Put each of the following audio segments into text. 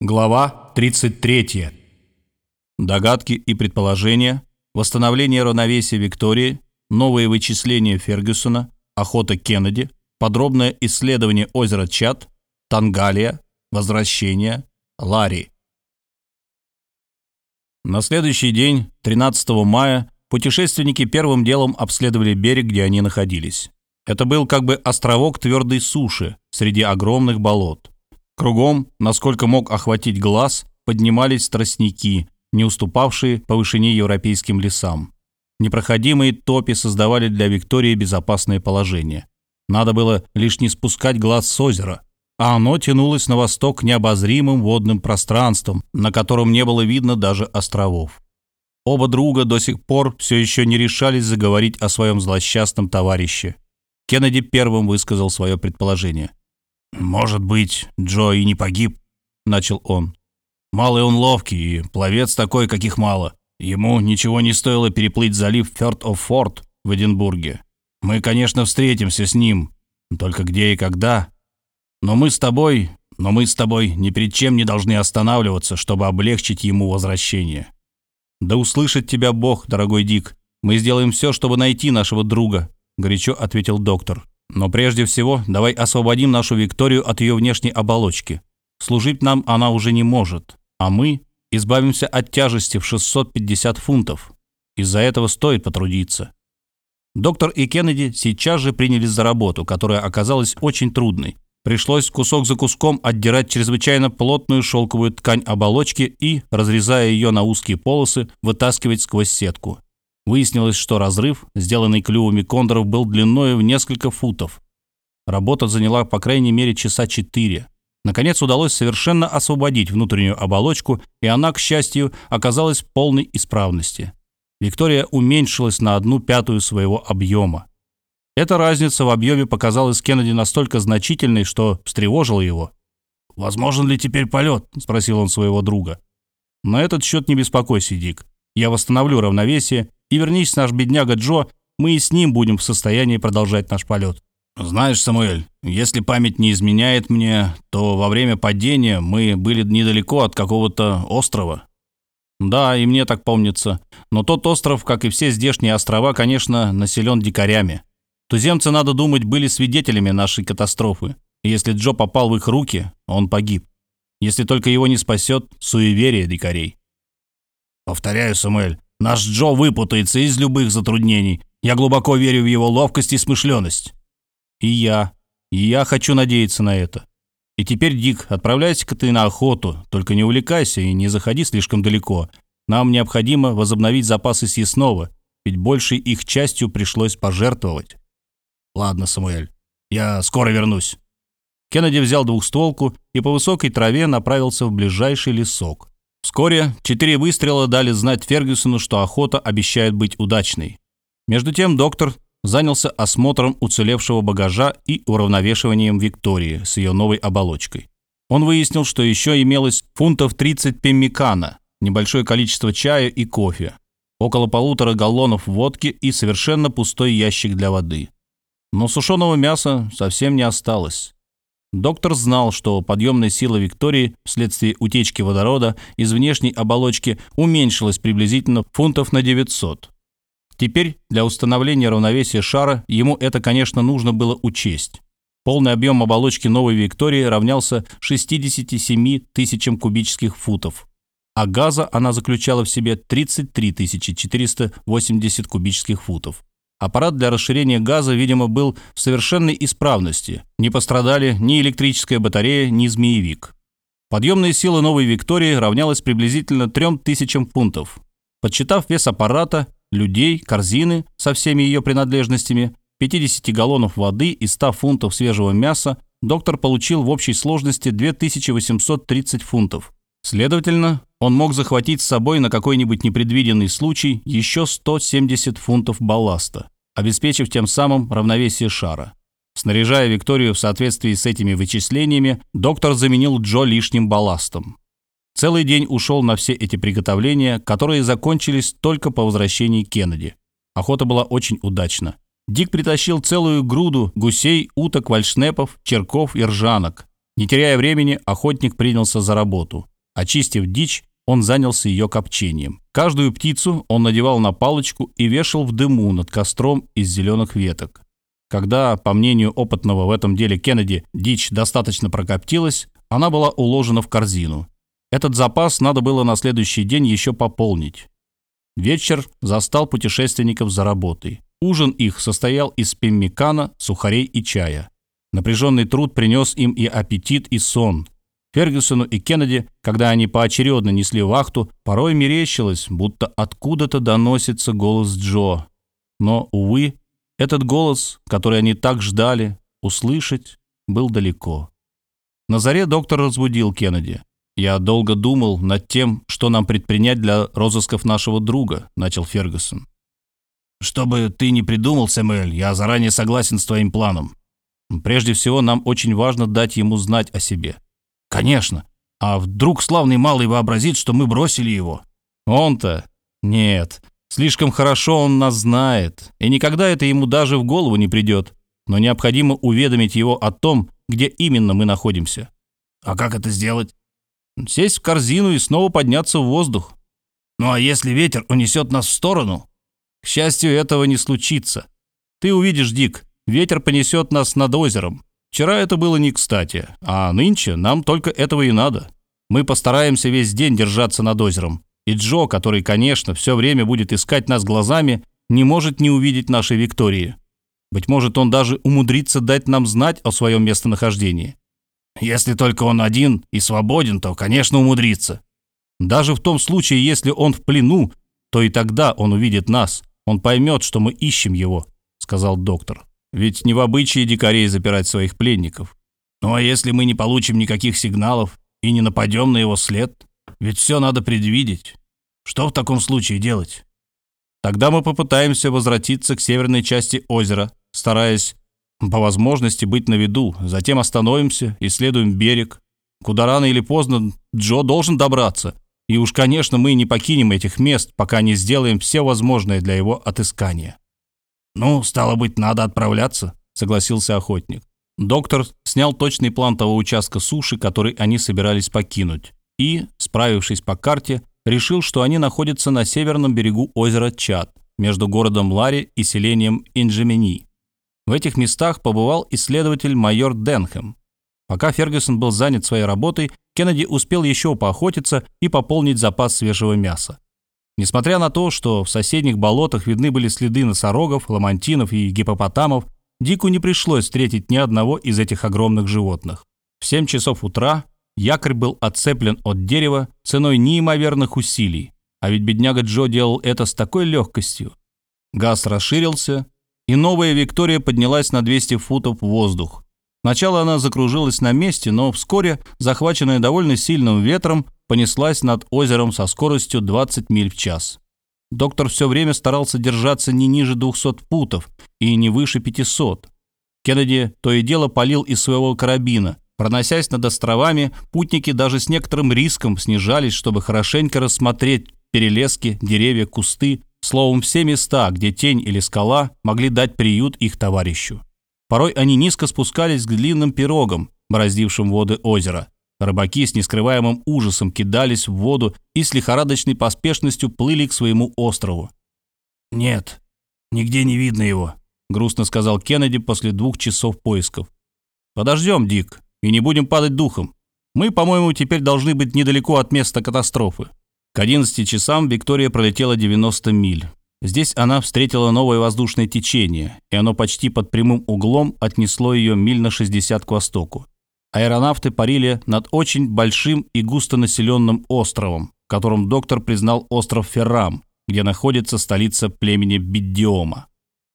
Глава 33. Догадки и предположения, восстановление равновесия Виктории, новые вычисления Фергюсона, охота Кеннеди, подробное исследование озера Чат, Тангалия, возвращение, Ларри. На следующий день, 13 мая, путешественники первым делом обследовали берег, где они находились. Это был как бы островок твердой суши среди огромных болот. Кругом, насколько мог охватить глаз, поднимались тростники, не уступавшие по вышине европейским лесам. Непроходимые топи создавали для Виктории безопасное положение. Надо было лишь не спускать глаз с озера, а оно тянулось на восток необозримым водным пространством, на котором не было видно даже островов. Оба друга до сих пор все еще не решались заговорить о своем злосчастном товарище. Кеннеди первым высказал свое предположение. «Может быть, Джо и не погиб», — начал он. «Малый он ловкий, и пловец такой, каких мало. Ему ничего не стоило переплыть залив Фёрд оф Форд в Эдинбурге. Мы, конечно, встретимся с ним, только где и когда. Но мы с тобой, но мы с тобой ни перед чем не должны останавливаться, чтобы облегчить ему возвращение». «Да услышит тебя Бог, дорогой Дик. Мы сделаем все, чтобы найти нашего друга», — горячо ответил доктор. Но прежде всего, давай освободим нашу Викторию от ее внешней оболочки. Служить нам она уже не может, а мы избавимся от тяжести в 650 фунтов. Из-за этого стоит потрудиться. Доктор и Кеннеди сейчас же принялись за работу, которая оказалась очень трудной. Пришлось кусок за куском отдирать чрезвычайно плотную шелковую ткань оболочки и, разрезая ее на узкие полосы, вытаскивать сквозь сетку. Выяснилось, что разрыв, сделанный клювами кондоров, был длиной в несколько футов. Работа заняла по крайней мере часа четыре. Наконец удалось совершенно освободить внутреннюю оболочку, и она, к счастью, оказалась в полной исправности. Виктория уменьшилась на одну пятую своего объема. Эта разница в объеме показалась Кеннеди настолько значительной, что встревожила его. «Возможен ли теперь полет?» – спросил он своего друга. «На этот счет не беспокойся, Дик. Я восстановлю равновесие и вернись наш бедняга Джо, мы и с ним будем в состоянии продолжать наш полет. Знаешь, Самуэль, если память не изменяет мне, то во время падения мы были недалеко от какого-то острова. Да, и мне так помнится. Но тот остров, как и все здешние острова, конечно, населен дикарями. Туземцы, надо думать, были свидетелями нашей катастрофы. Если Джо попал в их руки, он погиб. Если только его не спасет суеверие дикарей. Повторяю, Самуэль, Наш Джо выпутается из любых затруднений. Я глубоко верю в его ловкость и смышленность. И я. И я хочу надеяться на это. И теперь, Дик, отправляйся-ка ты на охоту, только не увлекайся и не заходи слишком далеко. Нам необходимо возобновить запасы съестного, ведь большей их частью пришлось пожертвовать. Ладно, Самуэль, я скоро вернусь. Кеннеди взял двухстволку и по высокой траве направился в ближайший лесок. Вскоре четыре выстрела дали знать Фергюсону, что охота обещает быть удачной. Между тем доктор занялся осмотром уцелевшего багажа и уравновешиванием Виктории с ее новой оболочкой. Он выяснил, что еще имелось фунтов 30 пеммикана, небольшое количество чая и кофе, около полутора галлонов водки и совершенно пустой ящик для воды. Но сушеного мяса совсем не осталось. Доктор знал, что подъемная сила Виктории вследствие утечки водорода из внешней оболочки уменьшилась приблизительно фунтов на 900. Теперь для установления равновесия шара ему это, конечно, нужно было учесть. Полный объем оболочки новой Виктории равнялся 67 тысячам кубических футов, а газа она заключала в себе 33 480 кубических футов. Аппарат для расширения газа, видимо, был в совершенной исправности. Не пострадали ни электрическая батарея, ни змеевик. Подъемная сила новой Виктории равнялась приблизительно 3000 фунтов. Подсчитав вес аппарата, людей, корзины со всеми ее принадлежностями, 50 галлонов воды и 100 фунтов свежего мяса, доктор получил в общей сложности 2830 фунтов. Следовательно, он мог захватить с собой на какой-нибудь непредвиденный случай еще 170 фунтов балласта, обеспечив тем самым равновесие шара. Снаряжая Викторию в соответствии с этими вычислениями, доктор заменил Джо лишним балластом. Целый день ушел на все эти приготовления, которые закончились только по возвращении Кеннеди. Охота была очень удачна. Дик притащил целую груду гусей, уток, вальшнепов, черков и ржанок. Не теряя времени, охотник принялся за работу. Очистив дичь, он занялся ее копчением. Каждую птицу он надевал на палочку и вешал в дыму над костром из зеленых веток. Когда, по мнению опытного в этом деле Кеннеди, дичь достаточно прокоптилась, она была уложена в корзину. Этот запас надо было на следующий день еще пополнить. Вечер застал путешественников за работой. Ужин их состоял из пеммикана, сухарей и чая. Напряженный труд принес им и аппетит, и сон. Фергюсону и Кеннеди, когда они поочередно несли вахту, порой мерещилось, будто откуда-то доносится голос Джо. Но, увы, этот голос, который они так ждали, услышать, был далеко. На заре доктор разбудил Кеннеди. «Я долго думал над тем, что нам предпринять для розысков нашего друга», — начал Фергюсон. «Что бы ты ни придумал, Сэмюэль, я заранее согласен с твоим планом. Прежде всего, нам очень важно дать ему знать о себе». «Конечно. А вдруг славный малый вообразит, что мы бросили его?» «Он-то? Нет. Слишком хорошо он нас знает, и никогда это ему даже в голову не придет. Но необходимо уведомить его о том, где именно мы находимся». «А как это сделать?» Сесть в корзину и снова подняться в воздух. Ну а если ветер унесет нас в сторону? К счастью, этого не случится. Ты увидишь, Дик, ветер понесет нас над озером. Вчера это было не кстати, а нынче нам только этого и надо. Мы постараемся весь день держаться над озером. И Джо, который, конечно, все время будет искать нас глазами, не может не увидеть нашей Виктории. Быть может, он даже умудрится дать нам знать о своем местонахождении. Если только он один и свободен, то, конечно, умудрится. Даже в том случае, если он в плену, то и тогда он увидит нас. Он поймет, что мы ищем его», — сказал доктор. «Ведь не в обычае дикарей запирать своих пленников. Ну а если мы не получим никаких сигналов и не нападем на его след? Ведь все надо предвидеть. Что в таком случае делать?» «Тогда мы попытаемся возвратиться к северной части озера, стараясь по возможности быть на виду, затем остановимся, исследуем берег. Куда рано или поздно Джо должен добраться. И уж, конечно, мы не покинем этих мест, пока не сделаем все возможное для его отыскания. «Ну, стало быть, надо отправляться», — согласился охотник. Доктор снял точный план того участка суши, который они собирались покинуть, и, справившись по карте, решил, что они находятся на северном берегу озера Чад, между городом Лари и селением Инджемени. В этих местах побывал исследователь майор Денхэм. Пока Фергюсон был занят своей работой, Кеннеди успел еще поохотиться и пополнить запас свежего мяса. Несмотря на то, что в соседних болотах видны были следы носорогов, ламантинов и гипопотамов, Дику не пришлось встретить ни одного из этих огромных животных. В 7 часов утра якорь был отцеплен от дерева ценой неимоверных усилий, а ведь бедняга Джо делал это с такой легкостью. Газ расширился, и новая Виктория поднялась на 200 футов в воздух. Сначала она закружилась на месте, но вскоре, захваченная довольно сильным ветром, понеслась над озером со скоростью 20 миль в час. Доктор все время старался держаться не ниже 200 футов и не выше 500. Кеннеди то и дело палил из своего карабина. Проносясь над островами, путники даже с некоторым риском снижались, чтобы хорошенько рассмотреть перелески, деревья, кусты, Словом, все места, где тень или скала могли дать приют их товарищу. Порой они низко спускались к длинным пирогам, бороздившим воды озера. Рыбаки с нескрываемым ужасом кидались в воду и с лихорадочной поспешностью плыли к своему острову. «Нет, нигде не видно его», — грустно сказал Кеннеди после двух часов поисков. «Подождем, Дик, и не будем падать духом. Мы, по-моему, теперь должны быть недалеко от места катастрофы». К 11 часам Виктория пролетела 90 миль. Здесь она встретила новое воздушное течение, и оно почти под прямым углом отнесло ее миль на 60 к востоку. Аэронавты парили над очень большим и густонаселенным островом, которым доктор признал остров Феррам, где находится столица племени Биддиома.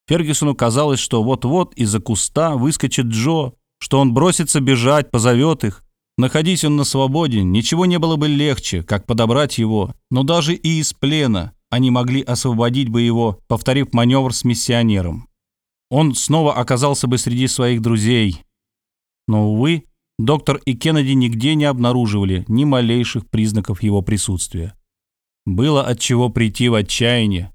Фергюсону казалось, что вот-вот из-за куста выскочит Джо, что он бросится бежать, позовет их, Находись он на свободе, ничего не было бы легче, как подобрать его, но даже и из плена они могли освободить бы его, повторив маневр с миссионером. Он снова оказался бы среди своих друзей. Но, увы, доктор и Кеннеди нигде не обнаруживали ни малейших признаков его присутствия. Было от чего прийти в отчаяние.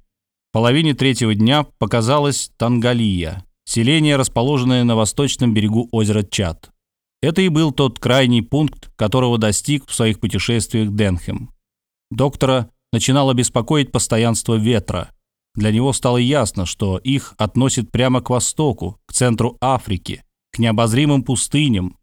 В половине третьего дня показалась Тангалия, селение, расположенное на восточном берегу озера Чад. Это и был тот крайний пункт, которого достиг в своих путешествиях Денхем. Доктора начинало беспокоить постоянство ветра. Для него стало ясно, что их относит прямо к востоку, к центру Африки, к необозримым пустыням.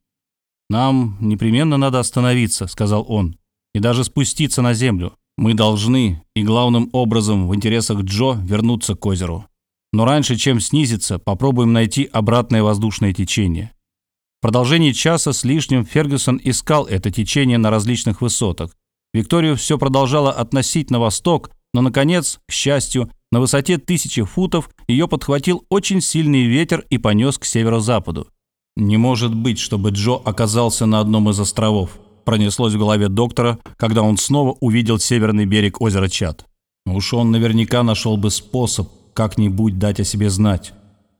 «Нам непременно надо остановиться», — сказал он, — «и даже спуститься на землю. Мы должны, и главным образом в интересах Джо, вернуться к озеру. Но раньше, чем снизиться, попробуем найти обратное воздушное течение. В продолжении часа с лишним Фергюсон искал это течение на различных высотах. Викторию все продолжало относить на восток, но, наконец, к счастью, на высоте тысячи футов ее подхватил очень сильный ветер и понес к северо-западу. «Не может быть, чтобы Джо оказался на одном из островов», пронеслось в голове доктора, когда он снова увидел северный берег озера Чад. Уж он наверняка нашел бы способ как-нибудь дать о себе знать.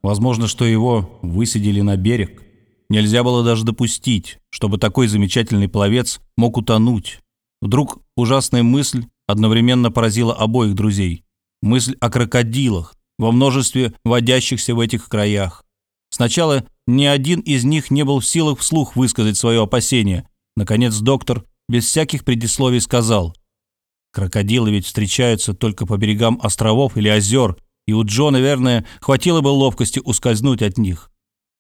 Возможно, что его высадили на берег. Нельзя было даже допустить, чтобы такой замечательный пловец мог утонуть. Вдруг ужасная мысль одновременно поразила обоих друзей. Мысль о крокодилах, во множестве водящихся в этих краях. Сначала ни один из них не был в силах вслух высказать свое опасение. Наконец доктор без всяких предисловий сказал, «Крокодилы ведь встречаются только по берегам островов или озер, и у Джо, наверное, хватило бы ловкости ускользнуть от них.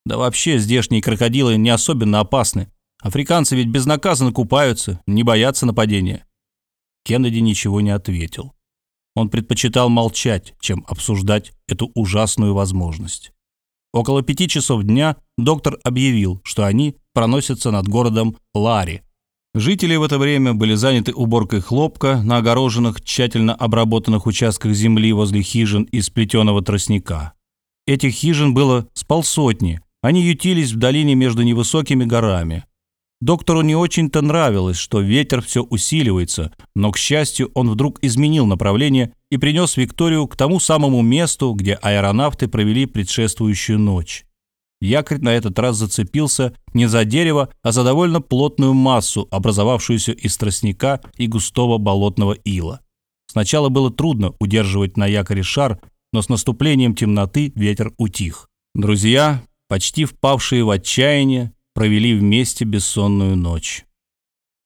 Да вообще здешние крокодилы не особенно опасны. Африканцы ведь безнаказанно купаются, не боятся нападения». Кеннеди ничего не ответил. Он предпочитал молчать, чем обсуждать эту ужасную возможность. Около пяти часов дня доктор объявил, что они проносятся над городом Лари, Жители в это время были заняты уборкой хлопка на огороженных, тщательно обработанных участках земли возле хижин из плетеного тростника. Этих хижин было с полсотни. Они ютились в долине между невысокими горами. Доктору не очень-то нравилось, что ветер все усиливается, но, к счастью, он вдруг изменил направление и принес Викторию к тому самому месту, где аэронавты провели предшествующую ночь. Якорь на этот раз зацепился не за дерево, а за довольно плотную массу, образовавшуюся из тростника и густого болотного ила. Сначала было трудно удерживать на якоре шар, но с наступлением темноты ветер утих. Друзья, почти впавшие в отчаяние, провели вместе бессонную ночь.